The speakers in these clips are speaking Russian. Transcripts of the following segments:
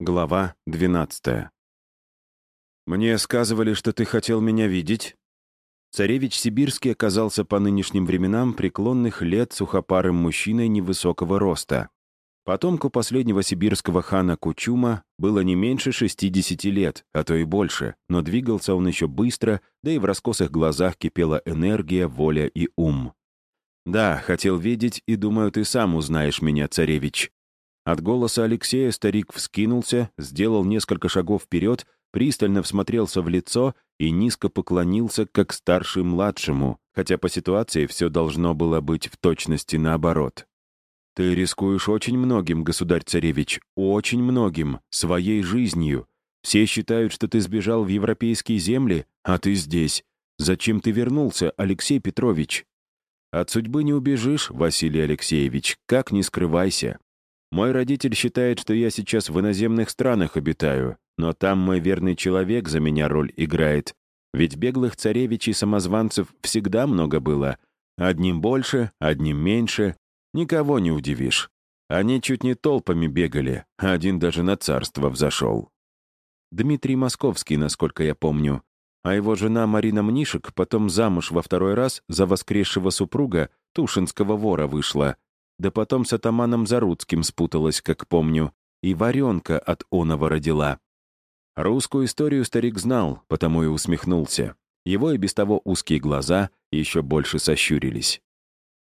Глава 12 «Мне сказывали, что ты хотел меня видеть?» Царевич Сибирский оказался по нынешним временам преклонных лет сухопарым мужчиной невысокого роста. Потомку последнего сибирского хана Кучума было не меньше 60 лет, а то и больше, но двигался он еще быстро, да и в раскосых глазах кипела энергия, воля и ум. «Да, хотел видеть, и думаю, ты сам узнаешь меня, царевич», от голоса Алексея старик вскинулся, сделал несколько шагов вперед, пристально всмотрелся в лицо и низко поклонился, как старший младшему, хотя по ситуации все должно было быть в точности наоборот. «Ты рискуешь очень многим, государь-царевич, очень многим, своей жизнью. Все считают, что ты сбежал в европейские земли, а ты здесь. Зачем ты вернулся, Алексей Петрович?» «От судьбы не убежишь, Василий Алексеевич, как не скрывайся. Мой родитель считает, что я сейчас в иноземных странах обитаю, но там мой верный человек за меня роль играет. Ведь беглых царевичей самозванцев всегда много было. Одним больше, одним меньше. Никого не удивишь. Они чуть не толпами бегали, один даже на царство взошел. Дмитрий Московский, насколько я помню. А его жена Марина Мнишек потом замуж во второй раз за воскресшего супруга Тушинского вора вышла — да потом с атаманом Заруцким спуталась, как помню, и варенка от оного родила. Русскую историю старик знал, потому и усмехнулся. Его и без того узкие глаза еще больше сощурились.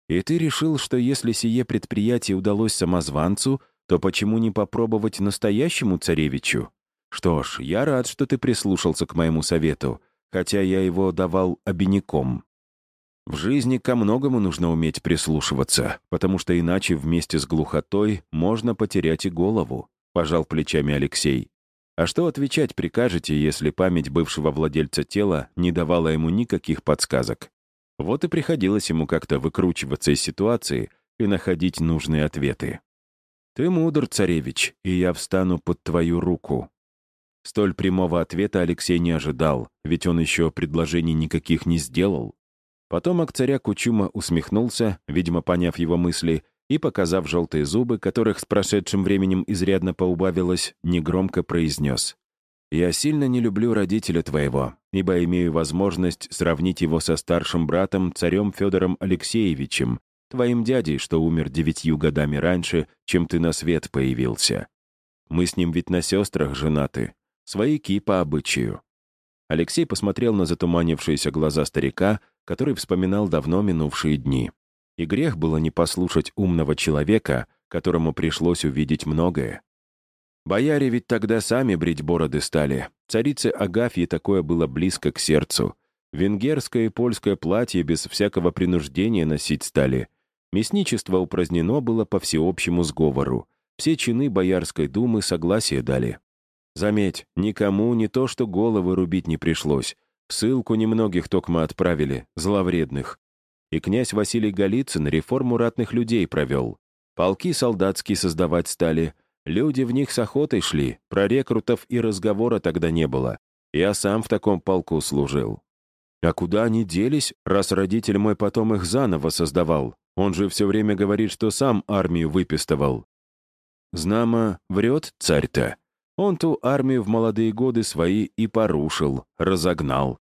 «И ты решил, что если сие предприятие удалось самозванцу, то почему не попробовать настоящему царевичу? Что ж, я рад, что ты прислушался к моему совету, хотя я его давал обиняком. В жизни ко многому нужно уметь прислушиваться, потому что иначе вместе с глухотой можно потерять и голову», — пожал плечами Алексей. «А что отвечать прикажете, если память бывшего владельца тела не давала ему никаких подсказок? Вот и приходилось ему как-то выкручиваться из ситуации и находить нужные ответы. «Ты мудр, царевич, и я встану под твою руку». Столь прямого ответа Алексей не ожидал, ведь он еще предложений никаких не сделал. Потомок царя Кучума усмехнулся, видимо, поняв его мысли, и, показав желтые зубы, которых с прошедшим временем изрядно поубавилось, негромко произнес. «Я сильно не люблю родителя твоего, ибо имею возможность сравнить его со старшим братом, царем Федором Алексеевичем, твоим дядей, что умер девятью годами раньше, чем ты на свет появился. Мы с ним ведь на сестрах женаты, свояки по обычаю». Алексей посмотрел на затуманившиеся глаза старика, который вспоминал давно минувшие дни. И грех было не послушать умного человека, которому пришлось увидеть многое. Бояре ведь тогда сами брить бороды стали. Царице Агафьи такое было близко к сердцу. Венгерское и польское платье без всякого принуждения носить стали. Мясничество упразднено было по всеобщему сговору. Все чины Боярской думы согласие дали. Заметь, никому не то что головы рубить не пришлось, в ссылку немногих токма отправили, зловредных. И князь Василий Голицын реформу ратных людей провел. Полки солдатские создавать стали. Люди в них с охотой шли, про рекрутов и разговора тогда не было. Я сам в таком полку служил. А куда они делись, раз родитель мой потом их заново создавал? Он же все время говорит, что сам армию выпистывал. Знамо, врет царь-то. Он ту армию в молодые годы свои и порушил, разогнал.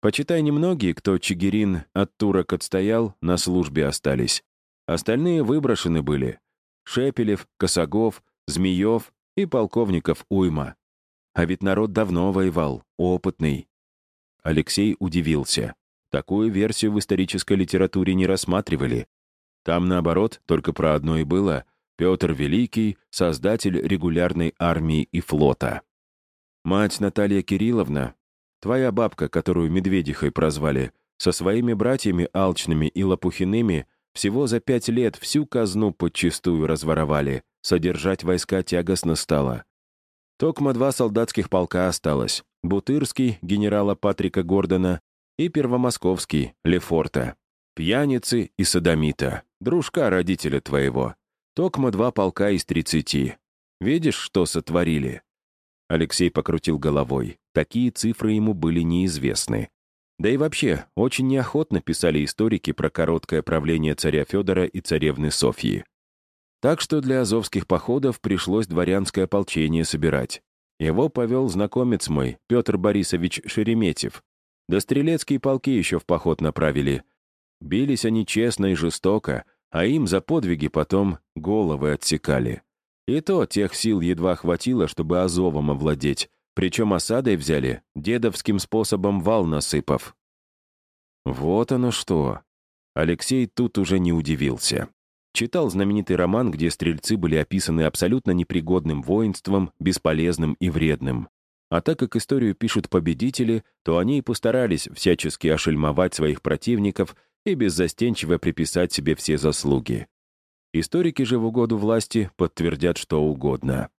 Почитай, немногие, кто Чигирин от турок отстоял, на службе остались. Остальные выброшены были. Шепелев, Косогов, Змеев и полковников Уйма. А ведь народ давно воевал, опытный. Алексей удивился. Такую версию в исторической литературе не рассматривали. Там, наоборот, только про одно и было — Петр Великий, создатель регулярной армии и флота. Мать Наталья Кирилловна, твоя бабка, которую Медведихой прозвали, со своими братьями Алчными и Лопухиными всего за пять лет всю казну подчистую разворовали, содержать войска тягостно стало. Токма два солдатских полка осталось, Бутырский, генерала Патрика Гордона, и Первомосковский, Лефорта. Пьяницы и садомита, дружка родителя твоего. Токма два полка из тридцати. Видишь, что сотворили?» Алексей покрутил головой. Такие цифры ему были неизвестны. Да и вообще, очень неохотно писали историки про короткое правление царя Федора и царевны Софьи. Так что для азовских походов пришлось дворянское ополчение собирать. Его повел знакомец мой, Петр Борисович Шереметьев. Да стрелецкие полки еще в поход направили. Бились они честно и жестоко, а им за подвиги потом головы отсекали. И то тех сил едва хватило, чтобы Азовом овладеть, причем осадой взяли, дедовским способом вал насыпав. Вот оно что. Алексей тут уже не удивился. Читал знаменитый роман, где стрельцы были описаны абсолютно непригодным воинством, бесполезным и вредным. А так как историю пишут победители, то они и постарались всячески ошельмовать своих противников и беззастенчиво приписать себе все заслуги. Историки же в угоду власти подтвердят что угодно.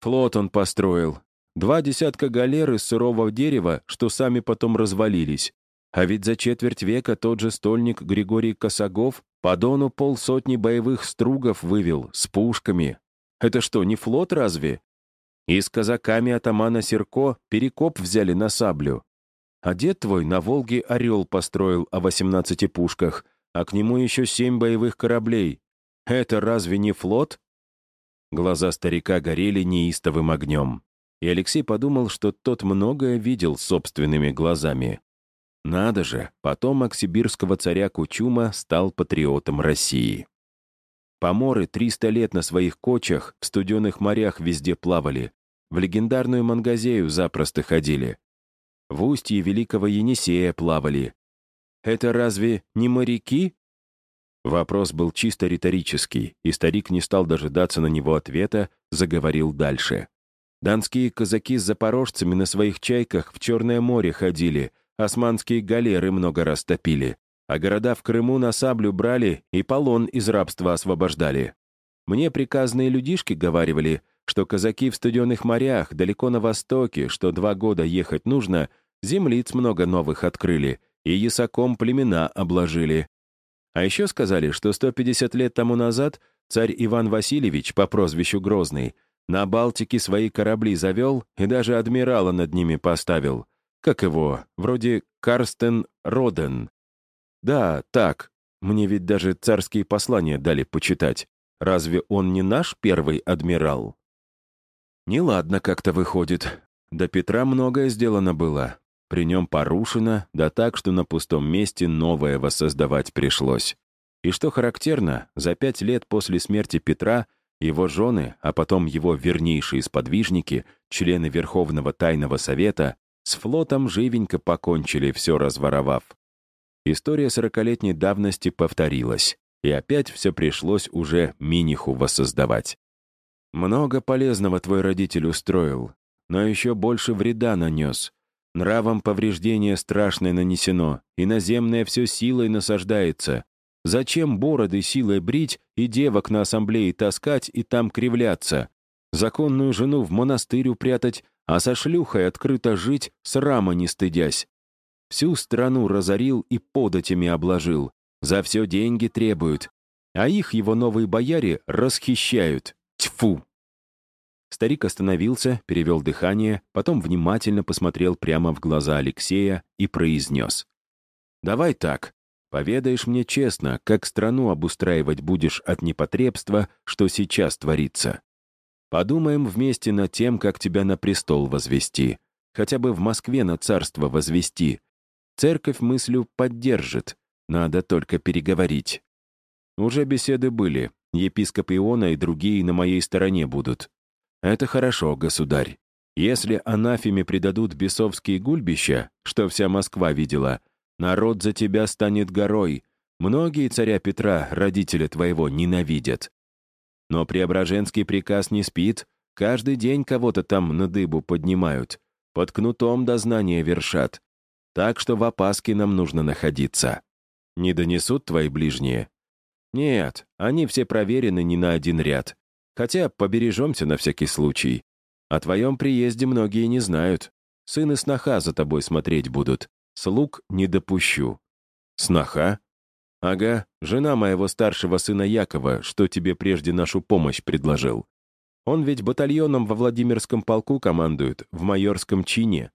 Флот он построил. Два десятка галер из сырого дерева, что сами потом развалились. А ведь за четверть века тот же стольник Григорий Косогов по дону полсотни боевых стругов вывел с пушками. Это что, не флот разве? И с казаками атамана Серко перекоп взяли на саблю. А дед твой на Волге «Орел» построил о 18 пушках, а к нему еще семь боевых кораблей. Это разве не флот? Глаза старика горели неистовым огнем. И Алексей подумал, что тот многое видел собственными глазами. Надо же, потомок сибирского царя Кучума стал патриотом России. Поморы 300 лет на своих кочах в студенных морях везде плавали, в легендарную Мангазею запросто ходили, в устье Великого Енисея плавали. Это разве не моряки? Вопрос был чисто риторический, и старик не стал дожидаться на него ответа, заговорил дальше. Донские казаки с запорожцами на своих чайках в Черное море ходили — Османские галеры много раз топили, а города в Крыму на саблю брали и полон из рабства освобождали. Мне приказные людишки говаривали, что казаки в студенных морях, далеко на востоке, что два года ехать нужно, землиц много новых открыли и ясаком племена обложили. А еще сказали, что 150 лет тому назад царь Иван Васильевич по прозвищу Грозный на Балтике свои корабли завел и даже адмирала над ними поставил — как его? Вроде Карстен Роден. Да, так. Мне ведь даже царские послания дали почитать. Разве он не наш первый адмирал? Неладно как-то выходит. До Петра многое сделано было. При нем порушено, да так, что на пустом месте новое воссоздавать пришлось. И что характерно, за пять лет после смерти Петра его жены, а потом его вернейшие сподвижники, члены Верховного Тайного Совета, с флотом живенько покончили, все разворовав. История сорокалетней давности повторилась, и опять все пришлось уже Миниху воссоздавать. Много полезного твой родитель устроил, но еще больше вреда нанес. Нравом повреждение страшное нанесено, и наземное все силой насаждается. Зачем бороды силой брить и девок на ассамблее таскать и там кривляться? Законную жену в монастырь упрятать, а со шлюхой открыто жить, срама не стыдясь. Всю страну разорил и податями обложил. За все деньги требуют. А их его новые бояре расхищают. Тьфу! Старик остановился, перевел дыхание, потом внимательно посмотрел прямо в глаза Алексея и произнес. «Давай так. Поведаешь мне честно, как страну обустраивать будешь от непотребства, что сейчас творится. Подумаем вместе над тем, как тебя на престол возвести. Хотя бы в Москве на царство возвести. Церковь мыслю поддержит. Надо только переговорить. Уже беседы были. Епископ Иона и другие на моей стороне будут. Это хорошо, государь. Если анафеме предадут бесовские гульбища, что вся Москва видела, народ за тебя станет горой. Многие царя Петра, родителя твоего, ненавидят. Но Преображенский приказ не спит, каждый день кого-то там на дыбу поднимают, под кнутом дознания вершат. Так что в опаске нам нужно находиться. Не донесут твои ближние? Нет, они все проверены не на один ряд. Хотя побережемся на всякий случай. О твоем приезде многие не знают. Сын и сноха за тобой смотреть будут. Слуг не допущу. Сноха? «Ага, жена моего старшего сына Якова, что тебе прежде нашу помощь предложил. Он ведь батальоном во Владимирском полку командует, в майорском чине.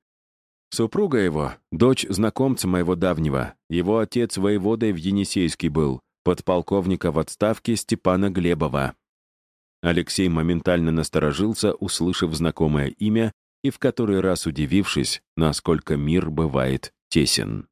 Супруга его, дочь знакомца моего давнего, его отец воеводой в Енисейский был, подполковника в отставке Степана Глебова. Алексей моментально насторожился, услышав знакомое имя и в который раз удивившись, насколько мир бывает тесен.